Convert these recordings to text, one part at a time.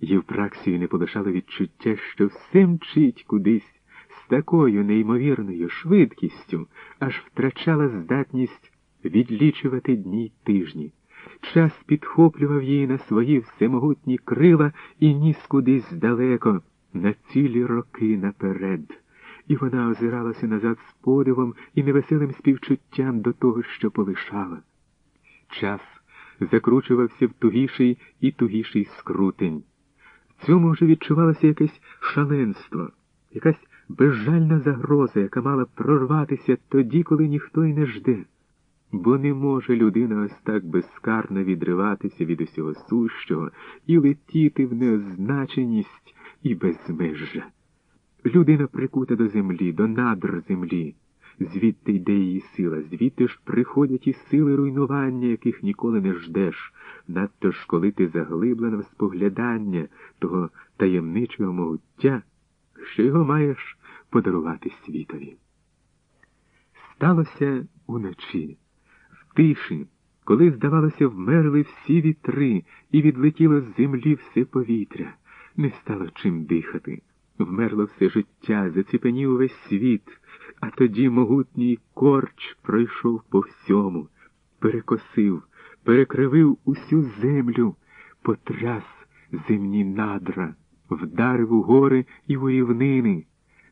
Євпраксію не полишало відчуття, що все мчить кудись з такою неймовірною швидкістю, аж втрачала здатність відлічувати дні й тижні. Час підхоплював її на свої всемогутні крила і ніс кудись далеко, на цілі роки наперед. І вона озиралася назад з подивом і невеселим співчуттям до того, що полишала. Час закручувався в тугіший і тугіший скрутень. В цьому вже відчувалося якесь шаленство, якась безжальна загроза, яка мала прорватися тоді, коли ніхто й не жде. Бо не може людина ось так безкарно відриватися від усього сущого і летіти в неозначеність і безмежжя. Людина прикута до землі, до надр землі, звідти йде її сила, звідти ж приходять і сили руйнування, яких ніколи не ждеш, надто ж коли ти заглиблена в споглядання того таємничого могуття, що його маєш подарувати світові. Сталося уночі, в тиші, коли, здавалося, вмерли всі вітри і відлетіло з землі все повітря, не стало чим дихати. Вмерло все життя, заціпенів увесь світ, а тоді могутній корч пройшов по всьому, перекосив, перекривив усю землю, потряс земні надра, вдарив у гори і у рівнини,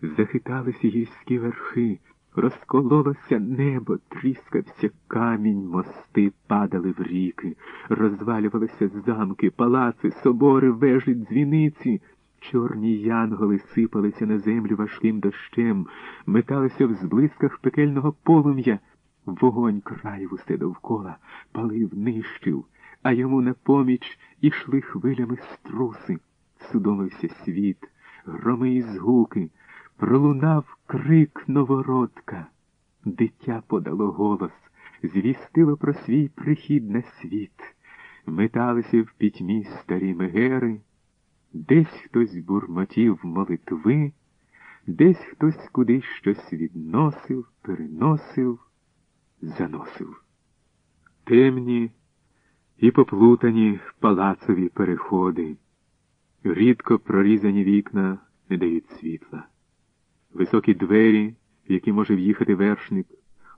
захиталися гірські верхи, розкололося небо, тріскався камінь, мости падали в ріки, розвалювалися замки, палаци, собори, вежі, дзвіниці. Чорні янголи сипалися на землю важким дощем, металися в зблисках пекельного полум'я. Вогонь країв усе довкола, палив, нищив, а йому на поміч ішли хвилями струси. Судомився світ, громи і згуки, пролунав крик новородка. Дитя подало голос, звістило про свій прихід на світ. Металися в пітьмі старі мегери. Десь хтось бурмотів молитви, десь хтось кудись щось відносив, переносив, заносив. Темні і поплутані палацові переходи, рідко прорізані вікна не дають світла. Високі двері, в які може в'їхати вершник,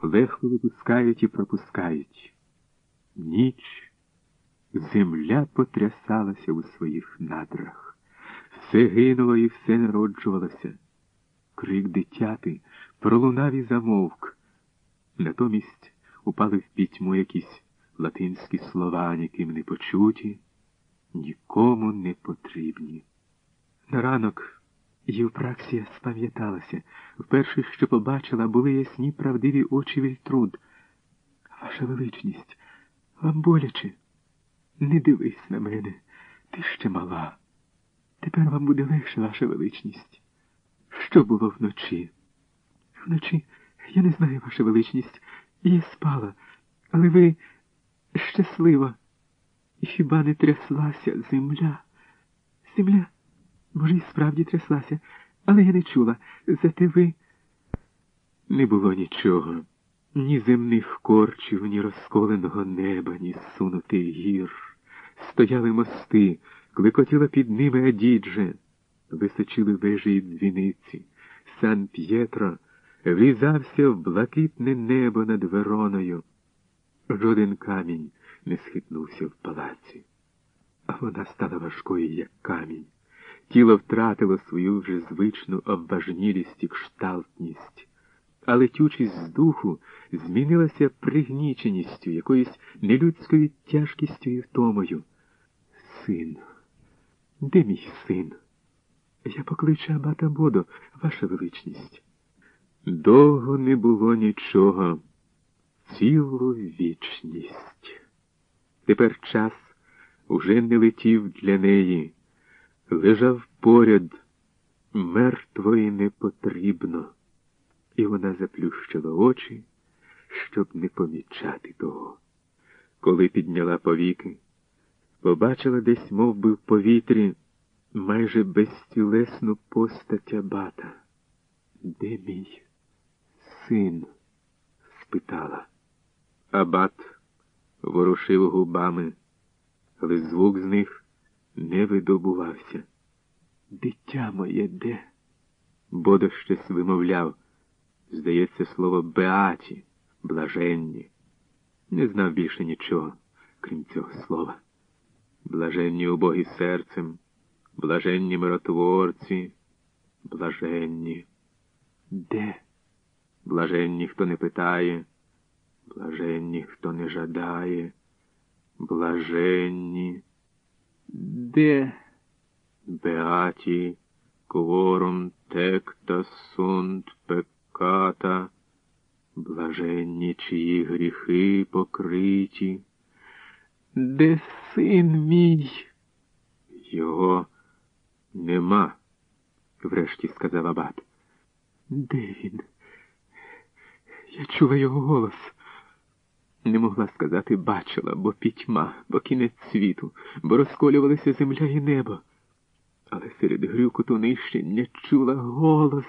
легко випускають і пропускають. Ніч, земля потрясалася у своїх надрах. Все гинуло і все народжувалося. Крик дитяти пролунав і замовк. Натомість упали в пітьму якісь латинські слова, ніким не почуті, нікому не потрібні. На ранок Євпраксія спам'яталася. Вперше, що побачила, були ясні правдиві очі Вільтруд. Ваша величність, вам боляче. Не дивись на мене, ти ще мала. Тепер вам буде легше, ваша величність. Що було вночі? Вночі я не знаю, ваша величність. Я спала, але ви щаслива. Хіба не тряслася земля? Земля, може, і справді тряслася, але я не чула. Зате ви не було нічого. Ні земних корчів, ні розколеного неба, ні сунутих гір. Стояли мости. Клекотіла під ними Адідже, височили вежі й дзвіниці. Сан П'єтро врізався в блакитне небо над Вероною. Жоден камінь не схитнувся в палаці, а вона стала важкою, як камінь. Тіло втратило свою вже звичну обважнілість і кшталтність, а летючість з духу змінилася пригніченістю, якоюсь нелюдською тяжкістю і втомою. Син. Де мій син? Я покличу абата Бодо, ваша величність. Довго не було нічого, цілу вічність. Тепер час уже не летів для неї, лежав поряд, мертво і непотрібно, і вона заплющила очі, щоб не помічати того. Коли підняла повіки, побачила десь мов би, в повітрі майже безтілесну постать абата. Де мій син? спитала. Абат ворушив губами, але звук з них не видобувався. Дитя моє де? Бодо щось вимовляв. Здається, слово Беаті, блаженні. Не знав більше нічого, крім цього слова. Блаженні убогі серцем, блаженні миротворці, блаженні. Де? Блаженні, хто не питає, блаженні, хто не жадає, блаженні. Де? Беаті, кворум текта сунт пеката, блаженні, чиї гріхи покриті. Де син мій? Його нема, врешті сказав абат. Де він? Я чула його голос. Не могла сказати бачила, бо пітьма, бо кінець світу, бо розколювалися земля і небо. Але серед грюкоту нищення чула голос,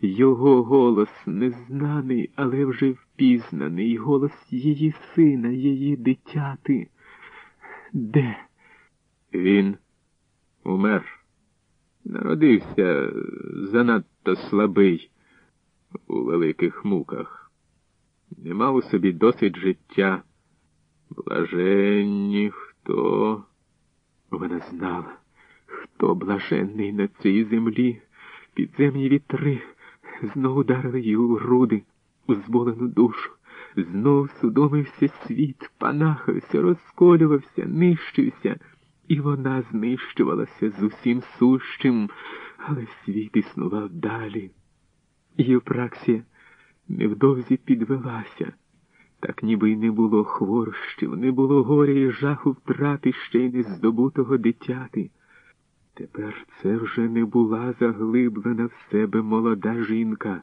його голос незнаний, але вже впізнаний, голос її сина, її дитяти. Де? Він умер. Народився занадто слабий у великих муках. Не мав у собі досить життя. Блаженні хто. Вона знала, хто блаженний на цій землі. Підземні вітри знову ударили її у груди, у зболену душу. Знов судомився світ, панахався, розколювався, нищився, і вона знищувалася з усім сущим, але світ існував далі. Євпраксія невдовзі підвелася, так ніби й не було хворщів, не було горя і жаху втрати ще й не здобутого дитяти. Тепер це вже не була заглиблена в себе молода жінка.